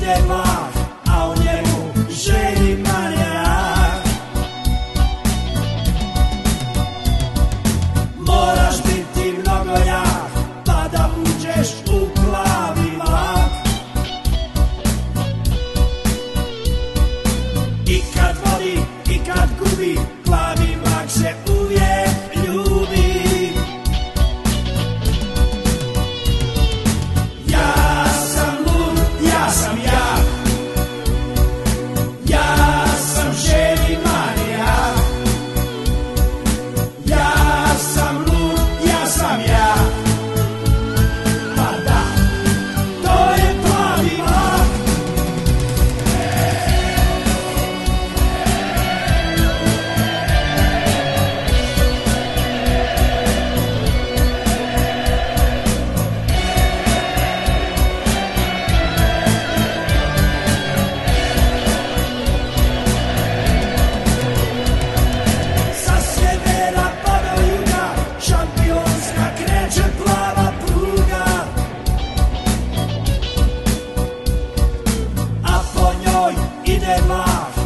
Denmark. Wow.